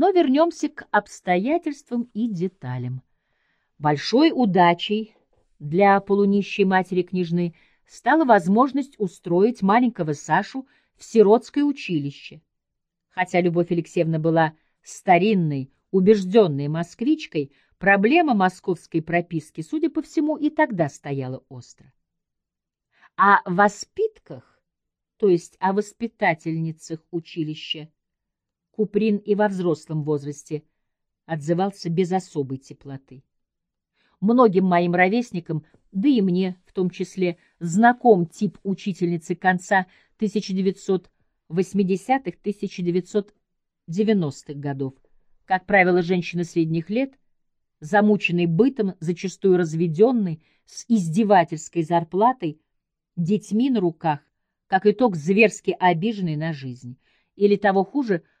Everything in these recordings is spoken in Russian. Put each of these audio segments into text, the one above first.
Но вернемся к обстоятельствам и деталям. Большой удачей для полунищей матери княжны стала возможность устроить маленького Сашу в сиротское училище. Хотя Любовь Алексеевна была старинной, убежденной москвичкой, проблема московской прописки, судя по всему, и тогда стояла остро. О воспитках, то есть о воспитательницах училища, Куприн и во взрослом возрасте отзывался без особой теплоты. Многим моим ровесникам, да и мне в том числе, знаком тип учительницы конца 1980-1990-х годов. Как правило, женщина средних лет, замученной бытом, зачастую разведенной, с издевательской зарплатой, детьми на руках, как итог зверски обиженной на жизнь. Или того хуже –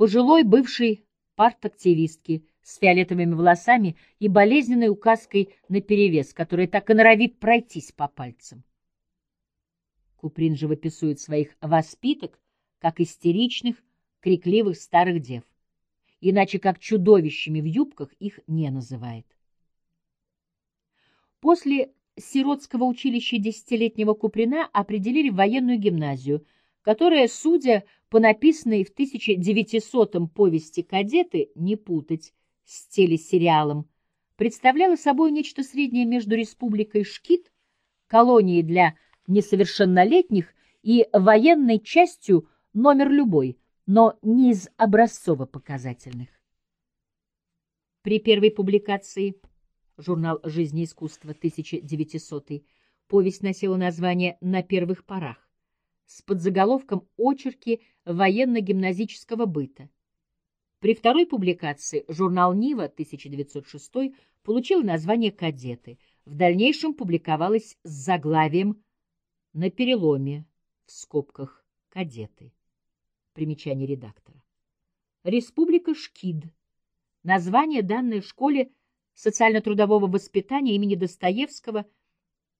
пожилой бывшей партактивистки с фиолетовыми волосами и болезненной указкой наперевес, которая так и норовит пройтись по пальцам. Куприн живописует своих воспиток, как истеричных, крикливых старых дев. Иначе как чудовищами в юбках их не называет. После сиротского училища десятилетнего Куприна определили в военную гимназию – которая, судя по написанной в 1900-м повести «Кадеты», не путать с телесериалом, представляла собой нечто среднее между республикой Шкит, колонией для несовершеннолетних и военной частью номер любой, но не из образцово-показательных. При первой публикации журнал «Жизнь и искусство» 1900 повесть носила название «На первых порах» с подзаголовком «Очерки военно-гимназического быта». При второй публикации журнал «Нива» 1906 получил название «Кадеты». В дальнейшем публиковалось с заглавием «На переломе» в скобках «Кадеты». Примечание редактора. Республика Шкид. Название, данное школе социально-трудового воспитания имени Достоевского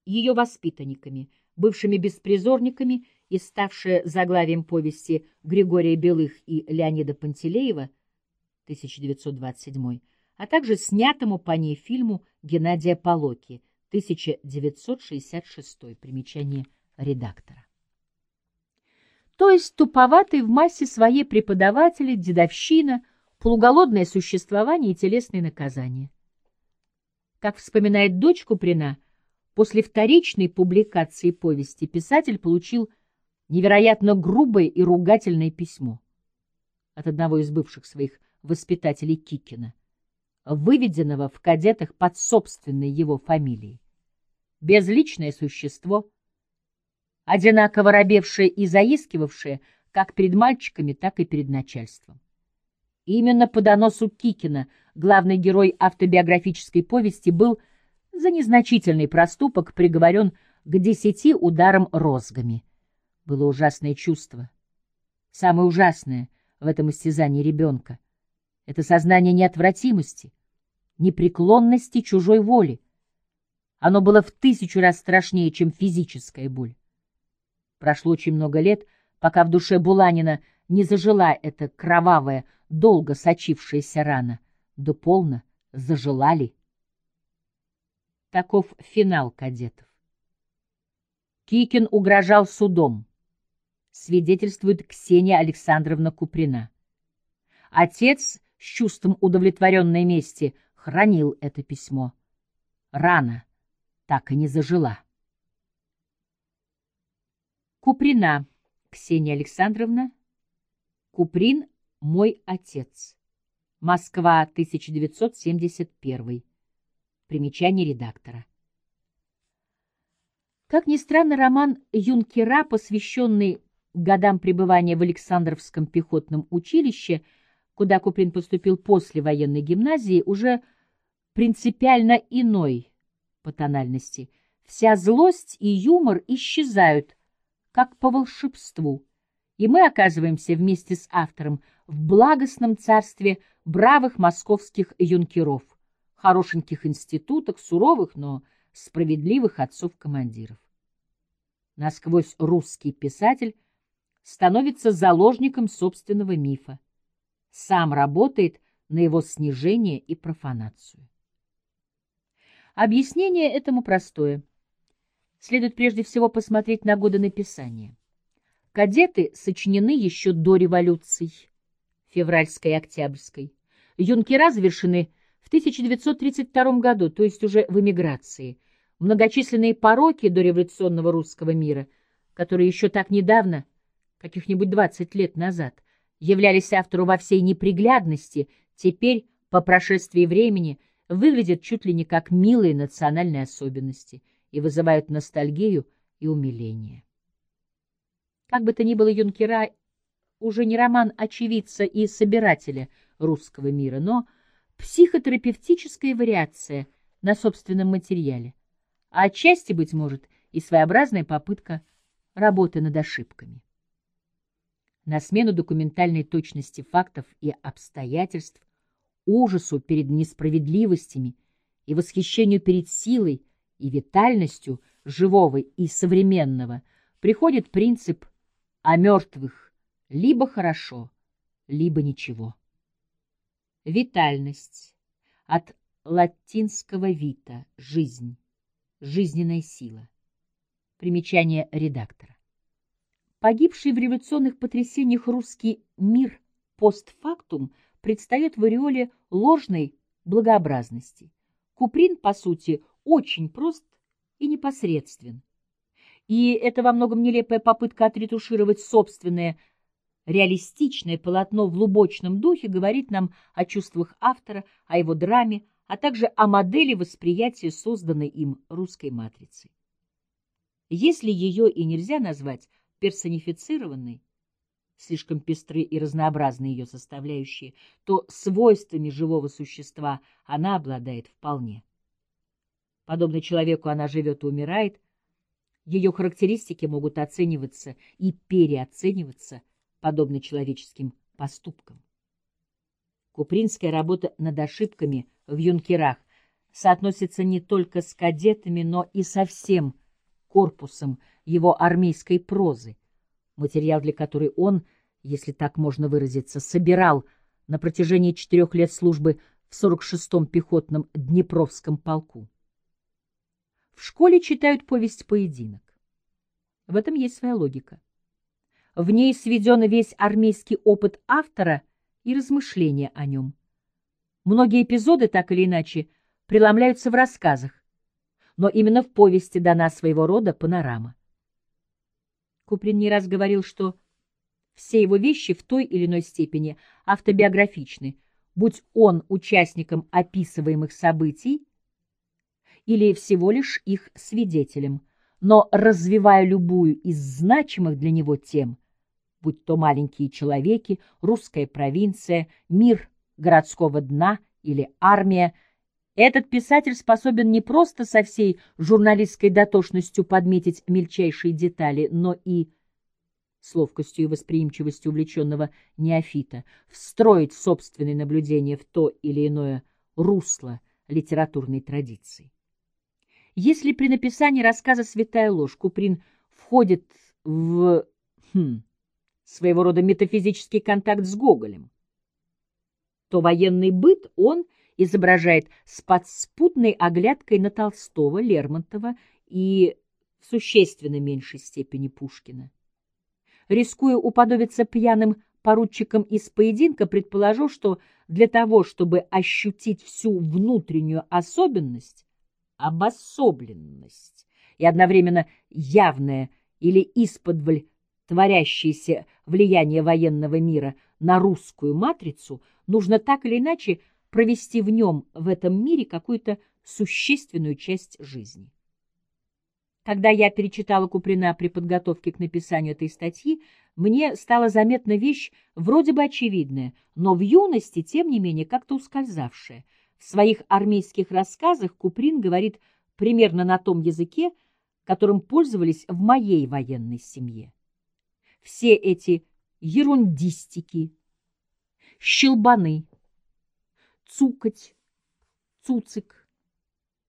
ее воспитанниками, бывшими беспризорниками и ставшая заглавием повести Григория Белых и Леонида Пантелеева 1927, а также снятому по ней фильму Геннадия Полоки 1966, примечание редактора. То есть туповатый в массе своей преподаватели, дедовщина, полуголодное существование и телесные наказания. Как вспоминает дочь Куприна, после вторичной публикации повести писатель получил невероятно грубое и ругательное письмо от одного из бывших своих воспитателей Кикина, выведенного в кадетах под собственной его фамилией. Безличное существо, одинаково робевшее и заискивавшее как перед мальчиками, так и перед начальством. Именно по доносу Кикина главный герой автобиографической повести был за незначительный проступок приговорен к десяти ударам розгами – было ужасное чувство. Самое ужасное в этом истязании ребенка — это сознание неотвратимости, непреклонности чужой воли. Оно было в тысячу раз страшнее, чем физическая боль. Прошло очень много лет, пока в душе Буланина не зажила эта кровавая, долго сочившаяся рана, да полно зажила ли. Таков финал кадетов. Кикин угрожал судом свидетельствует Ксения Александровна Куприна. Отец с чувством удовлетворенной мести хранил это письмо. Рана так и не зажила. Куприна Ксения Александровна. Куприн — мой отец. Москва, 1971. Примечание редактора. Как ни странно, роман Юнкера, посвященный годам пребывания в Александровском пехотном училище, куда Куприн поступил после военной гимназии, уже принципиально иной по тональности. Вся злость и юмор исчезают, как по волшебству, и мы оказываемся вместе с автором в благостном царстве бравых московских юнкеров, хорошеньких институтах, суровых, но справедливых отцов-командиров. Насквозь русский писатель становится заложником собственного мифа. сам работает на его снижение и профанацию. Объяснение этому простое. Следует прежде всего посмотреть на годы написания. Кадеты сочинены еще до революций, февральской и октябрьской. Юнкера завершены в 1932 году, то есть уже в эмиграции. Многочисленные пороки дореволюционного русского мира, которые еще так недавно, каких-нибудь 20 лет назад, являлись автору во всей неприглядности, теперь, по прошествии времени, выглядят чуть ли не как милые национальные особенности и вызывают ностальгию и умиление. Как бы то ни было, юнкера уже не роман очевидца и собирателя русского мира, но психотерапевтическая вариация на собственном материале, а отчасти, быть может, и своеобразная попытка работы над ошибками. На смену документальной точности фактов и обстоятельств, ужасу перед несправедливостями и восхищению перед силой и витальностью живого и современного приходит принцип о мертвых либо хорошо, либо ничего. Витальность. От латинского «вита» — жизнь, жизненная сила. Примечание редактора. Погибший в революционных потрясениях русский мир постфактум предстает в ореоле ложной благообразности. Куприн, по сути, очень прост и непосредствен. И это во многом нелепая попытка отретушировать собственное Реалистичное полотно в лубочном духе говорит нам о чувствах автора, о его драме, а также о модели восприятия созданной им русской матрицы. Если ее и нельзя назвать персонифицированной, слишком пестры и разнообразны ее составляющие, то свойствами живого существа она обладает вполне. Подобно человеку она живет и умирает, ее характеристики могут оцениваться и переоцениваться подобно человеческим поступкам. Купринская работа над ошибками в юнкерах соотносится не только с кадетами, но и со всем корпусом его армейской прозы, материал для которой он, если так можно выразиться, собирал на протяжении четырех лет службы в 46-м пехотном Днепровском полку. В школе читают повесть «Поединок». В этом есть своя логика. В ней сведен весь армейский опыт автора и размышления о нем. Многие эпизоды, так или иначе, преломляются в рассказах, но именно в повести дана своего рода панорама. Куприн не раз говорил, что все его вещи в той или иной степени автобиографичны, будь он участником описываемых событий или всего лишь их свидетелем, но развивая любую из значимых для него тем, будь то маленькие человеки, русская провинция, мир городского дна или армия, этот писатель способен не просто со всей журналистской дотошностью подметить мельчайшие детали, но и с ловкостью и восприимчивостью увлеченного неофита встроить собственные наблюдения в то или иное русло литературной традиции. Если при написании рассказа «Святая ложь» Куприн входит в хм, своего рода метафизический контакт с Гоголем, то военный быт он изображает с подспутной оглядкой на Толстого, Лермонтова и в существенно меньшей степени Пушкина. Рискуя уподобиться пьяным поручикам из поединка, предположу, что для того, чтобы ощутить всю внутреннюю особенность, обособленность и одновременно явное или исподволь творящееся влияние военного мира на русскую матрицу, нужно так или иначе провести в нем, в этом мире, какую-то существенную часть жизни. Когда я перечитала Куприна при подготовке к написанию этой статьи, мне стала заметна вещь вроде бы очевидная, но в юности, тем не менее, как-то ускользавшая. В своих армейских рассказах Куприн говорит примерно на том языке, которым пользовались в моей военной семье все эти ерундистики, щелбаны, цукать, цуцик,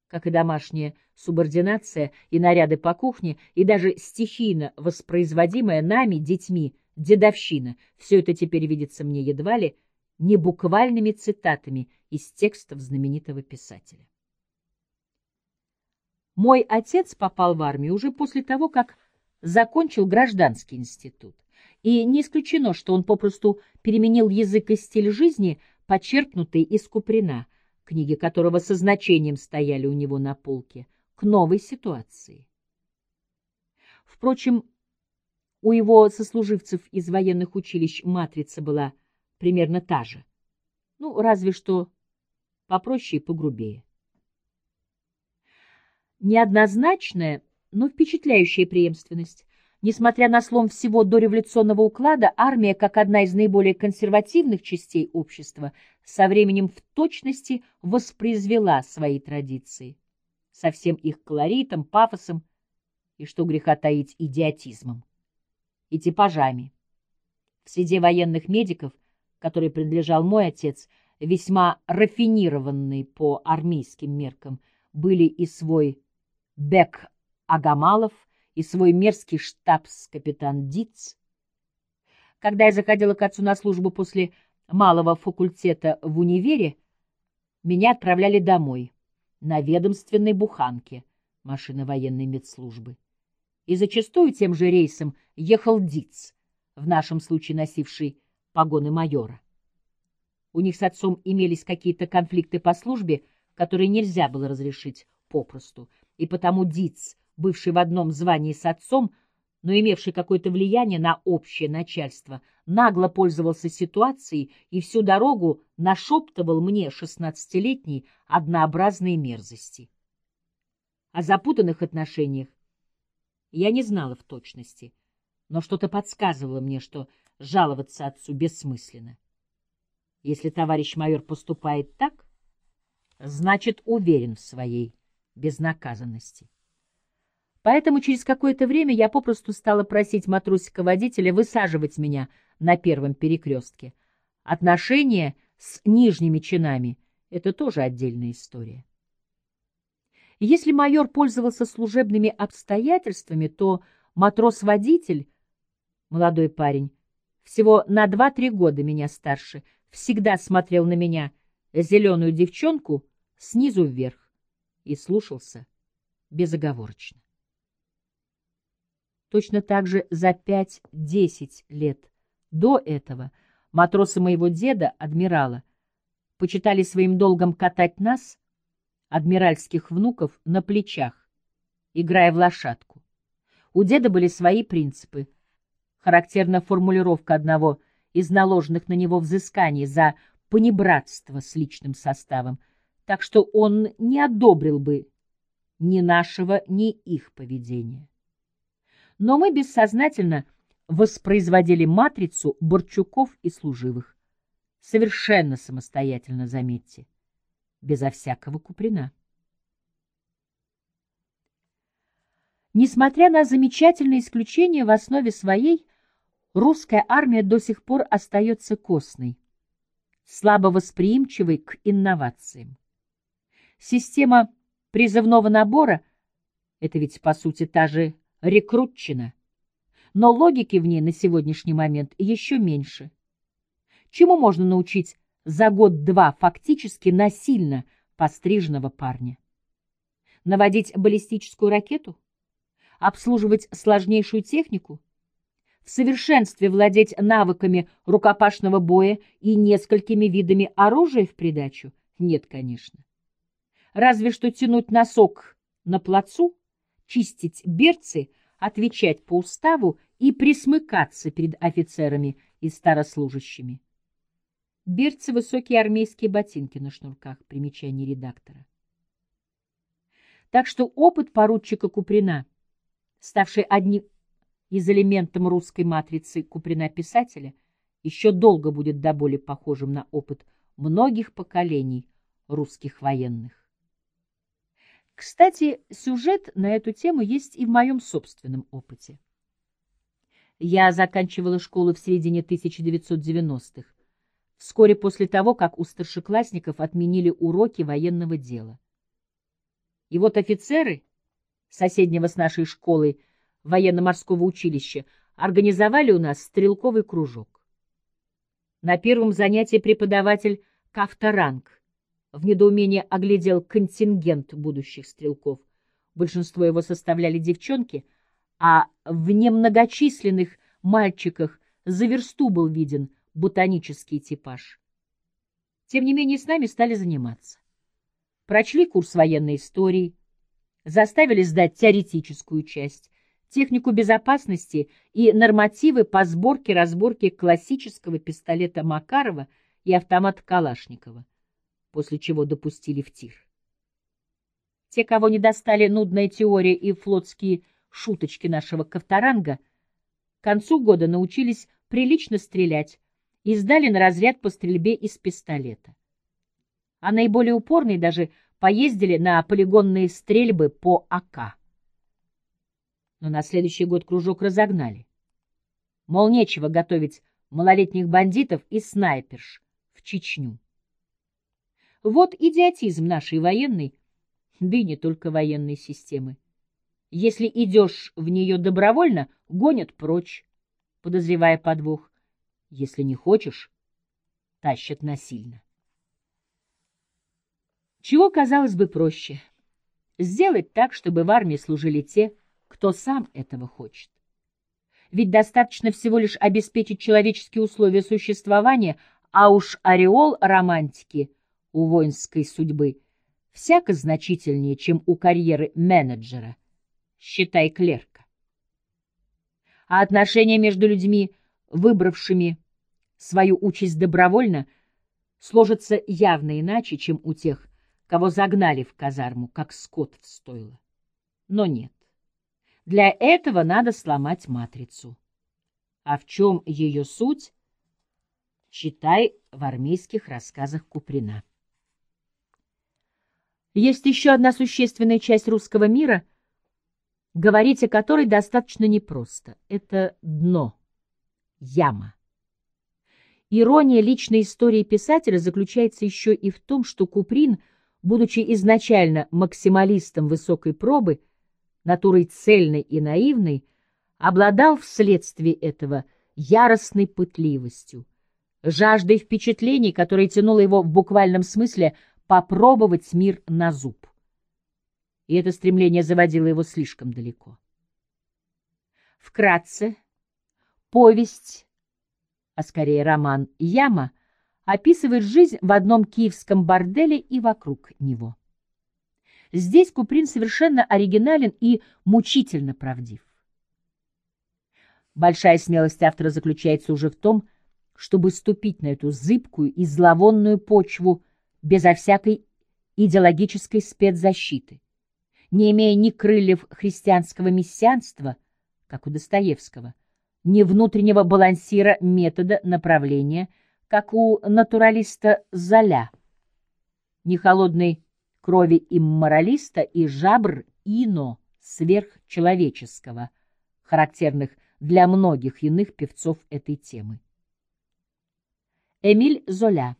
как и домашняя субординация и наряды по кухне, и даже стихийно воспроизводимая нами, детьми, дедовщина, все это теперь видится мне едва ли не буквальными цитатами из текстов знаменитого писателя. Мой отец попал в армию уже после того, как закончил гражданский институт. И не исключено, что он попросту переменил язык и стиль жизни, почерпнутый из Куприна, книги которого со значением стояли у него на полке, к новой ситуации. Впрочем, у его сослуживцев из военных училищ матрица была примерно та же. Ну, разве что попроще и погрубее. Неоднозначная, но впечатляющая преемственность. Несмотря на слом всего дореволюционного уклада, армия, как одна из наиболее консервативных частей общества, со временем в точности воспроизвела свои традиции, со всем их колоритом, пафосом и, что греха таить, идиотизмом и типажами. В среде военных медиков, который принадлежал мой отец, весьма рафинированный по армейским меркам, были и свой Бек Агамалов, и свой мерзкий штабс-капитан Диц. Когда я заходила к отцу на службу после малого факультета в универе, меня отправляли домой, на ведомственной буханке машины военной медслужбы. И зачастую тем же рейсом ехал Диц, в нашем случае носивший погоны майора. У них с отцом имелись какие-то конфликты по службе, которые нельзя было разрешить попросту, и потому Диц бывший в одном звании с отцом, но имевший какое-то влияние на общее начальство, нагло пользовался ситуацией и всю дорогу нашептывал мне, шестнадцатилетней, однообразные мерзости. О запутанных отношениях я не знала в точности, но что-то подсказывало мне, что жаловаться отцу бессмысленно. Если товарищ майор поступает так, значит, уверен в своей безнаказанности. Поэтому через какое-то время я попросту стала просить матросика-водителя высаживать меня на первом перекрестке. Отношения с нижними чинами — это тоже отдельная история. Если майор пользовался служебными обстоятельствами, то матрос-водитель, молодой парень, всего на два-три года меня старше, всегда смотрел на меня, зеленую девчонку, снизу вверх и слушался безоговорочно. Точно так же за пять-десять лет до этого матросы моего деда, адмирала, почитали своим долгом катать нас, адмиральских внуков, на плечах, играя в лошадку. У деда были свои принципы. Характерна формулировка одного из наложенных на него взысканий за понебратство с личным составом, так что он не одобрил бы ни нашего, ни их поведения но мы бессознательно воспроизводили матрицу Борчуков и служивых. Совершенно самостоятельно, заметьте, безо всякого Куприна. Несмотря на замечательные исключения, в основе своей русская армия до сих пор остается костной, слабо восприимчивой к инновациям. Система призывного набора — это ведь, по сути, та же рекрутчина. Но логики в ней на сегодняшний момент еще меньше. Чему можно научить за год-два фактически насильно постриженного парня? Наводить баллистическую ракету? Обслуживать сложнейшую технику? В совершенстве владеть навыками рукопашного боя и несколькими видами оружия в придачу? Нет, конечно. Разве что тянуть носок на плацу чистить берцы, отвечать по уставу и присмыкаться перед офицерами и старослужащими. Берцы — высокие армейские ботинки на шнурках, примечание редактора. Так что опыт поручика Куприна, ставший одним из элементов русской матрицы Куприна-писателя, еще долго будет до боли похожим на опыт многих поколений русских военных. Кстати, сюжет на эту тему есть и в моем собственном опыте. Я заканчивала школу в середине 1990-х, вскоре после того, как у старшеклассников отменили уроки военного дела. И вот офицеры соседнего с нашей школой военно-морского училища организовали у нас стрелковый кружок. На первом занятии преподаватель Кавторанг в недоумении оглядел контингент будущих стрелков. Большинство его составляли девчонки, а в немногочисленных мальчиках за версту был виден ботанический типаж. Тем не менее, с нами стали заниматься. Прочли курс военной истории, заставили сдать теоретическую часть, технику безопасности и нормативы по сборке-разборке классического пистолета Макарова и автомата Калашникова, после чего допустили в тир. Те, кого не достали нудная теория и флотские шуточки нашего Ковторанга, к концу года научились прилично стрелять и сдали на разряд по стрельбе из пистолета. А наиболее упорные даже поездили на полигонные стрельбы по АК но на следующий год кружок разогнали. Мол, нечего готовить малолетних бандитов и снайперш в Чечню. Вот идиотизм нашей военной, да и не только военной системы. Если идешь в нее добровольно, гонят прочь, подозревая подвох. Если не хочешь, тащат насильно. Чего, казалось бы, проще? Сделать так, чтобы в армии служили те, кто сам этого хочет. Ведь достаточно всего лишь обеспечить человеческие условия существования, а уж ореол романтики у воинской судьбы всяко значительнее, чем у карьеры менеджера, считай клерка. А отношения между людьми, выбравшими свою участь добровольно, сложатся явно иначе, чем у тех, кого загнали в казарму, как скот в стойло. Но нет. Для этого надо сломать матрицу. А в чем ее суть? Читай в армейских рассказах Куприна. Есть еще одна существенная часть русского мира, говорить о которой достаточно непросто. Это дно, яма. Ирония личной истории писателя заключается еще и в том, что Куприн, будучи изначально максималистом высокой пробы, натурой цельной и наивной, обладал вследствие этого яростной пытливостью, жаждой впечатлений, которая тянула его в буквальном смысле попробовать мир на зуб. И это стремление заводило его слишком далеко. Вкратце, повесть, а скорее роман «Яма» описывает жизнь в одном киевском борделе и вокруг него. Здесь Куприн совершенно оригинален и мучительно правдив. Большая смелость автора заключается уже в том, чтобы ступить на эту зыбкую и зловонную почву безо всякой идеологической спецзащиты, не имея ни крыльев христианского мессианства, как у Достоевского, ни внутреннего балансира метода направления, как у натуралиста Золя, ни холодной крови имморалиста и жабр ино сверхчеловеческого, характерных для многих иных певцов этой темы. Эмиль Золя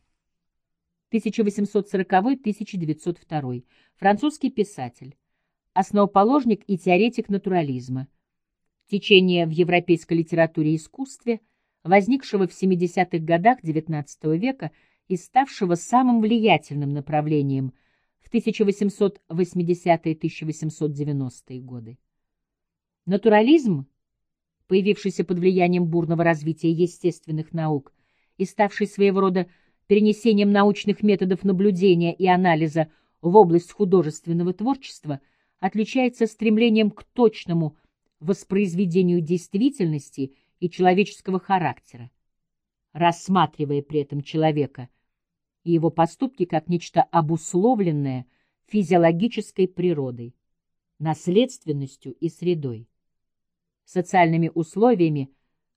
1840-1902, французский писатель, основоположник и теоретик натурализма, течение в европейской литературе и искусстве, возникшего в 70-х годах XIX века и ставшего самым влиятельным направлением – в 1880-1890-е годы. Натурализм, появившийся под влиянием бурного развития естественных наук и ставший своего рода перенесением научных методов наблюдения и анализа в область художественного творчества, отличается стремлением к точному воспроизведению действительности и человеческого характера, рассматривая при этом человека – и его поступки как нечто обусловленное физиологической природой, наследственностью и средой, социальными условиями,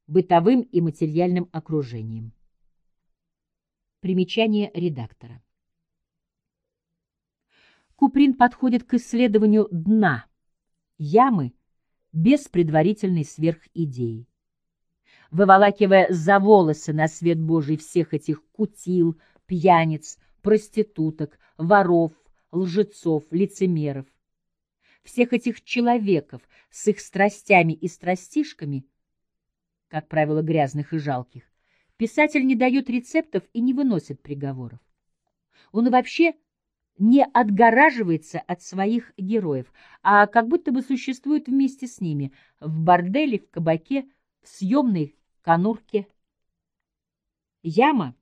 бытовым и материальным окружением. Примечание редактора. Куприн подходит к исследованию дна, ямы, без предварительной сверхидеи. Выволакивая за волосы на свет Божий всех этих кутил, пьяниц, проституток, воров, лжецов, лицемеров. Всех этих человеков с их страстями и страстишками, как правило, грязных и жалких, Писатель не дает рецептов и не выносит приговоров. Он вообще не отгораживается от своих героев, а как будто бы существует вместе с ними в борделе, в кабаке, в съемной конурке. Яма,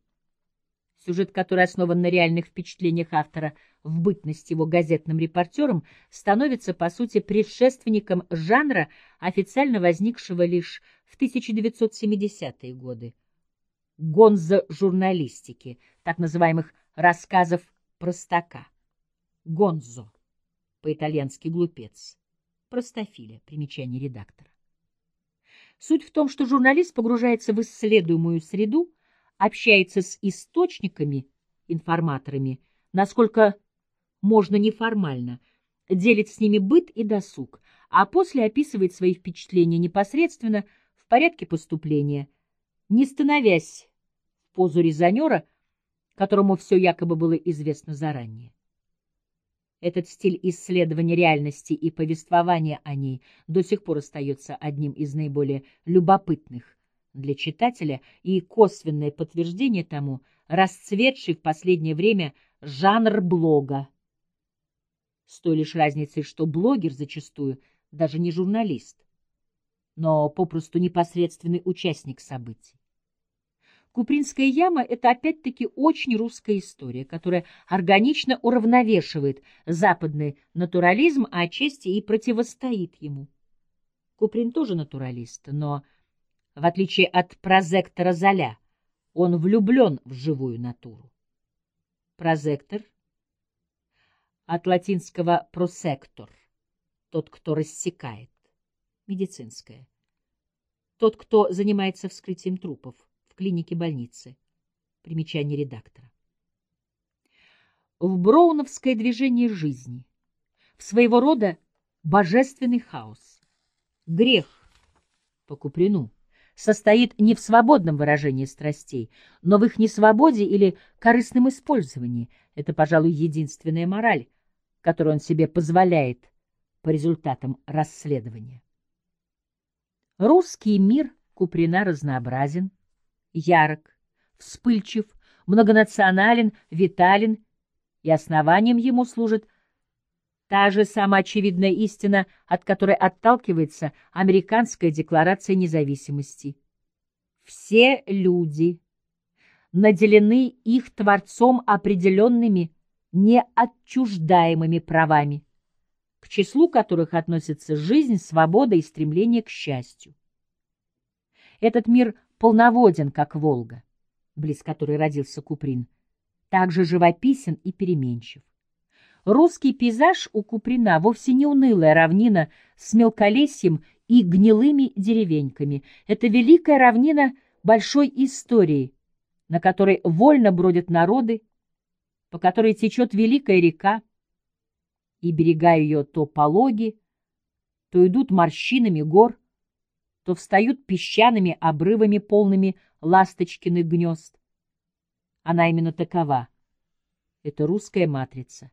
сюжет который основан на реальных впечатлениях автора в бытность его газетным репортером, становится, по сути, предшественником жанра, официально возникшего лишь в 1970-е годы. Гонзо-журналистики, так называемых рассказов простака. Гонзо, по-итальянски глупец. Простофиля, примечание редактора. Суть в том, что журналист погружается в исследуемую среду, общается с источниками, информаторами, насколько можно неформально, делит с ними быт и досуг, а после описывает свои впечатления непосредственно в порядке поступления, не становясь в позу резонера, которому все якобы было известно заранее. Этот стиль исследования реальности и повествования о ней до сих пор остается одним из наиболее любопытных для читателя и косвенное подтверждение тому расцветший в последнее время жанр блога. С той лишь разницей, что блогер зачастую даже не журналист, но попросту непосредственный участник событий. Купринская яма — это опять-таки очень русская история, которая органично уравновешивает западный натурализм, а отчасти и противостоит ему. Куприн тоже натуралист, но, в отличие от прозектора Золя, он влюблен в живую натуру. Прозектор от латинского просектор — тот, кто рассекает, медицинское. Тот, кто занимается вскрытием трупов в клинике больницы. Примечание редактора. В броуновское движение жизни, в своего рода божественный хаос. Грех по Куприну состоит не в свободном выражении страстей, но в их несвободе или корыстном использовании. Это, пожалуй, единственная мораль, которую он себе позволяет по результатам расследования. Русский мир Куприна разнообразен, ярок, вспыльчив, многонационален, витален, и основанием ему служит та же самоочевидная истина, от которой отталкивается Американская декларация независимости. Все люди наделены их Творцом определенными неотчуждаемыми правами, к числу которых относятся жизнь, свобода и стремление к счастью. Этот мир полноводен, как Волга, близ которой родился Куприн, также живописен и переменчив. Русский пейзаж у Куприна вовсе не унылая равнина с мелколесьем и гнилыми деревеньками. Это великая равнина большой истории, на которой вольно бродят народы, по которой течет великая река, и берега ее то пологи, то идут морщинами гор, то встают песчаными обрывами, полными ласточкиных гнезд. Она именно такова. Это русская матрица.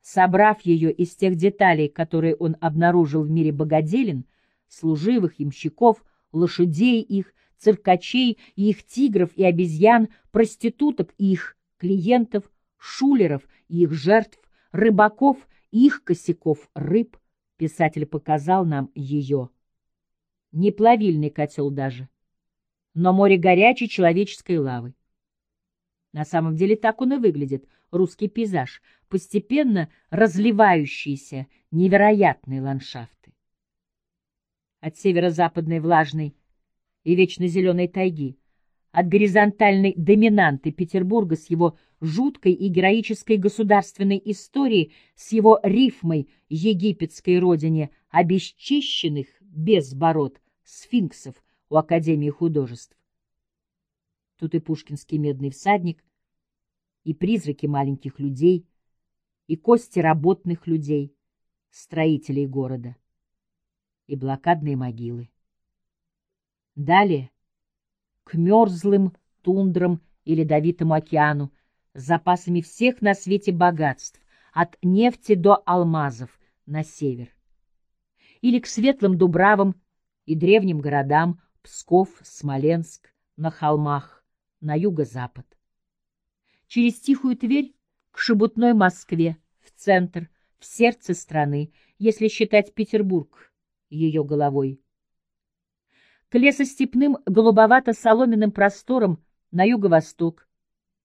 Собрав ее из тех деталей, которые он обнаружил в мире богоделин, служивых, ямщиков, лошадей их, циркачей и их тигров и обезьян, проституток и их клиентов, шулеров и их жертв, рыбаков и их косяков рыб, писатель показал нам ее не плавильный котел даже, но море горячей человеческой лавы. На самом деле так он и выглядит, русский пейзаж, постепенно разливающиеся невероятные ландшафты. От северо-западной влажной и вечно зеленой тайги, от горизонтальной доминанты Петербурга с его жуткой и героической государственной историей, с его рифмой египетской родине обесчищенных без бород, сфинксов у Академии художеств. Тут и пушкинский медный всадник, и призраки маленьких людей, и кости работных людей, строителей города, и блокадные могилы. Далее к мерзлым тундрам и ледовитому океану с запасами всех на свете богатств, от нефти до алмазов на север. Или к светлым дубравам и древним городам Псков, Смоленск на холмах, на юго-запад. Через тихую Тверь к шебутной Москве, в центр, в сердце страны, если считать Петербург ее головой. К лесостепным голубовато-соломенным просторам на юго-восток,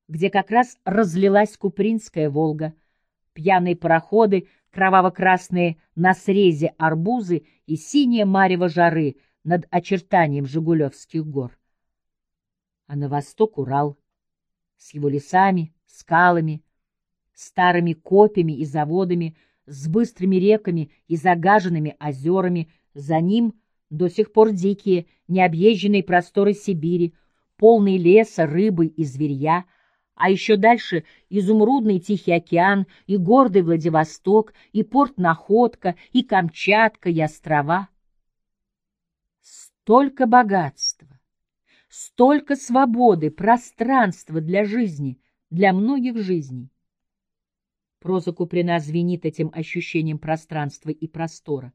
где как раз разлилась Купринская Волга, пьяные пароходы, кроваво-красные на срезе арбузы и синее марево жары над очертанием Жигулевских гор. А на восток Урал с его лесами, скалами, старыми копьями и заводами, с быстрыми реками и загаженными озерами, за ним до сих пор дикие, необъезженные просторы Сибири, полные леса, рыбы и зверья — а еще дальше изумрудный Тихий океан, и гордый Владивосток, и порт Находка, и Камчатка, и острова. Столько богатства, столько свободы, пространства для жизни, для многих жизней. Проза Куприна звенит этим ощущением пространства и простора.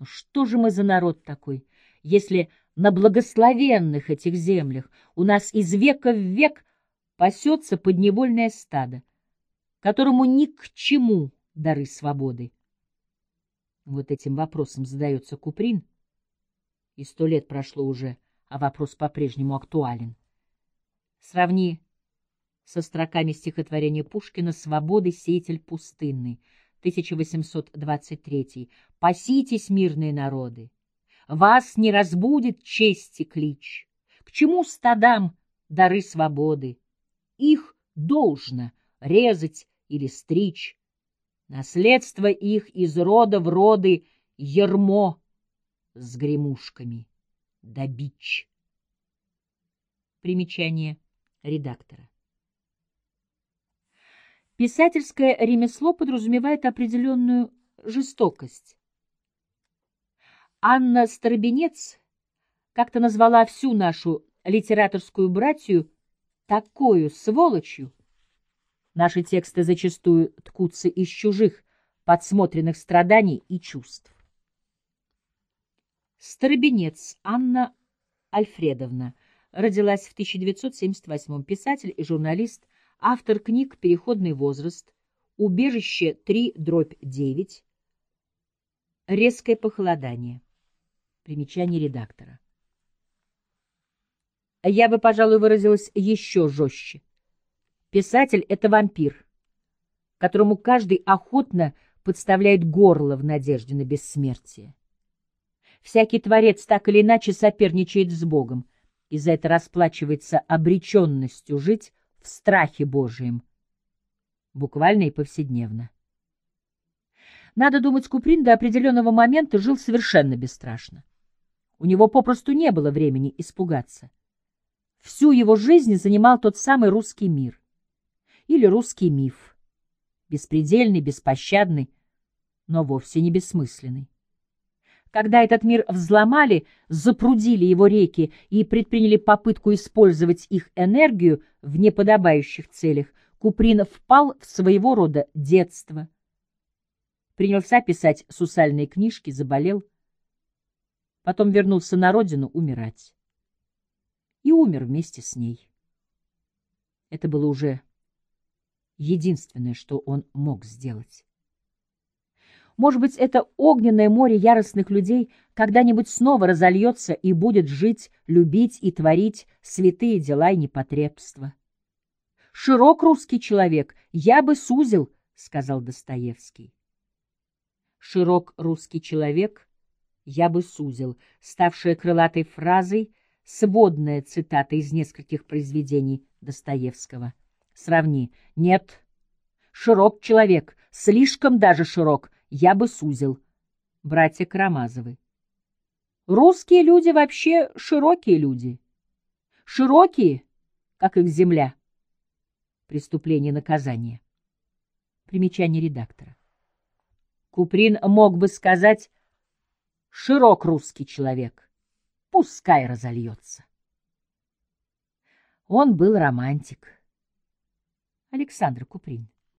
Но что же мы за народ такой, если на благословенных этих землях у нас из века в век пасется подневольное стадо, которому ни к чему дары свободы. Вот этим вопросом задается Куприн, и сто лет прошло уже, а вопрос по-прежнему актуален. Сравни со строками стихотворения Пушкина «Свободы сеятель пустынный», 1823. «Паситесь, мирные народы! Вас не разбудит чести клич! К чему стадам дары свободы? Их должно резать или стричь. Наследство их из рода в роды ермо с гремушками да бич. Примечание редактора. Писательское ремесло подразумевает определенную жестокость. Анна Старобинец как-то назвала всю нашу литераторскую братью такую сволочью. Наши тексты зачастую ткутся из чужих, подсмотренных страданий и чувств. Старобинец Анна Альфредовна родилась в 1978 писатель и журналист, автор книг «Переходный возраст», «Убежище 3 дробь 9», «Резкое похолодание». Примечание редактора. Я бы, пожалуй, выразилась еще жестче. Писатель — это вампир, которому каждый охотно подставляет горло в надежде на бессмертие. Всякий творец так или иначе соперничает с Богом, и за это расплачивается обреченностью жить в страхе Божием, буквально и повседневно. Надо думать, Куприн до определенного момента жил совершенно бесстрашно. У него попросту не было времени испугаться. Всю его жизнь занимал тот самый русский мир. Или русский миф. Беспредельный, беспощадный, но вовсе не бессмысленный. Когда этот мир взломали, запрудили его реки и предприняли попытку использовать их энергию в неподобающих целях, Куприн впал в своего рода детство. Принялся писать сусальные книжки, заболел. Потом вернулся на родину умирать и умер вместе с ней. Это было уже единственное, что он мог сделать. Может быть, это огненное море яростных людей когда-нибудь снова разольется и будет жить, любить и творить святые дела и непотребства. «Широк русский человек, я бы сузил», — сказал Достоевский. «Широк русский человек, я бы сузил», ставшая крылатой фразой сводная цитата из нескольких произведений Достоевского. Сравни. Нет. Широк человек, слишком даже широк, я бы сузил. Братья Карамазовы. Русские люди вообще широкие люди. Широкие, как их земля. Преступление наказания. Примечание редактора. Куприн мог бы сказать «широк русский человек» пускай разольется. Он был романтик. Александр Куприн